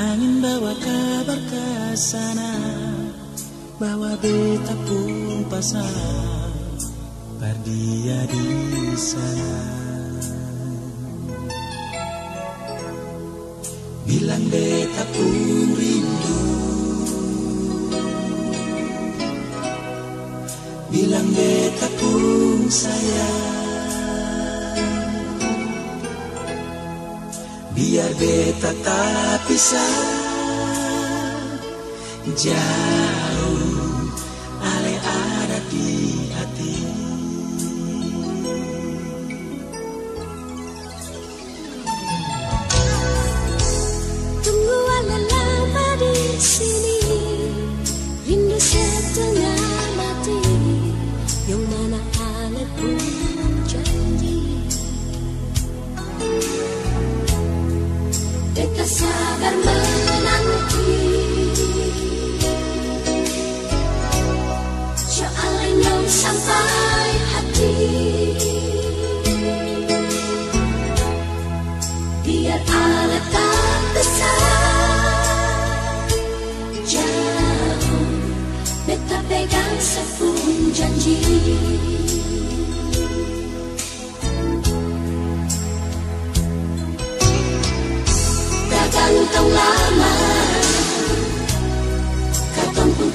Angin bawa kabar ke sana Bawa beta pun pasang Pardia di sana. Bilang beta pun rindu. Bilang beta pun sayang. Biar beta tak pisah Jauh. Ale ada di hati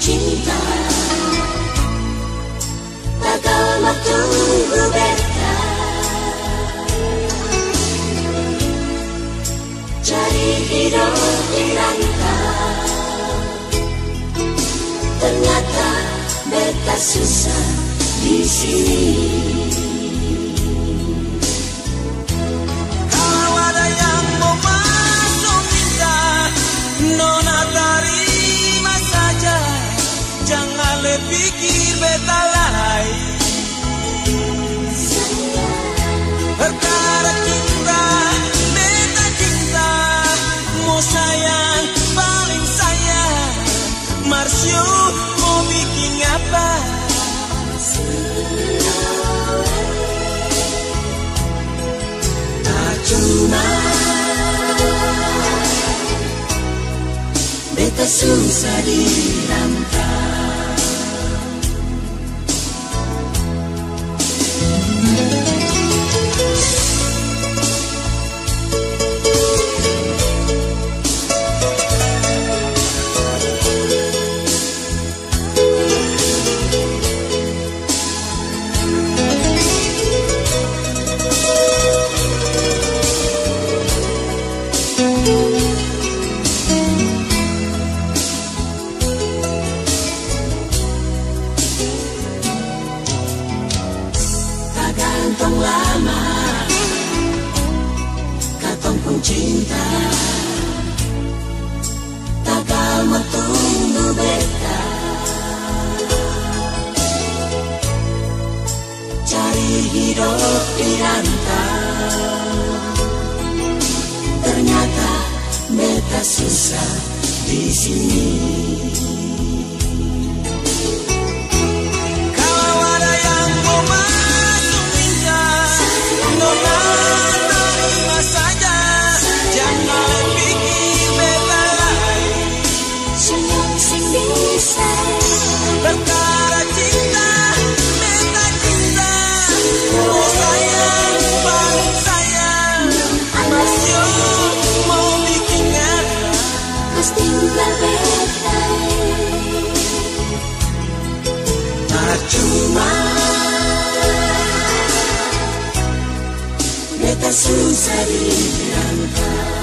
cinta. Lama tunggu beta Cari hidup di rantau Ternyata beta susah di sini Perkara cinta Beta cinta Mau sayang paling sayang. Marsio mau bikin apa Tak cuma Beta susah dirantau cinta. Takal tunggu beta. Cari hidup di Ternyata beta susah di sini Masih mau bikin apa Kau tinggal beta Percuma Beta susah dirantau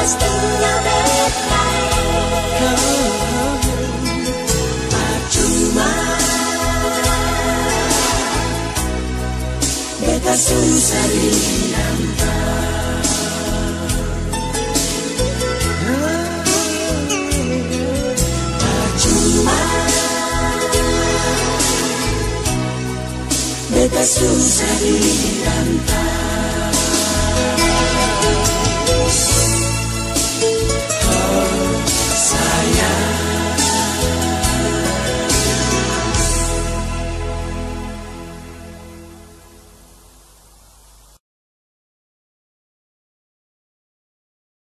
Kau tinggal beta Cuma Beta susah dirantau Cuma susah dirantai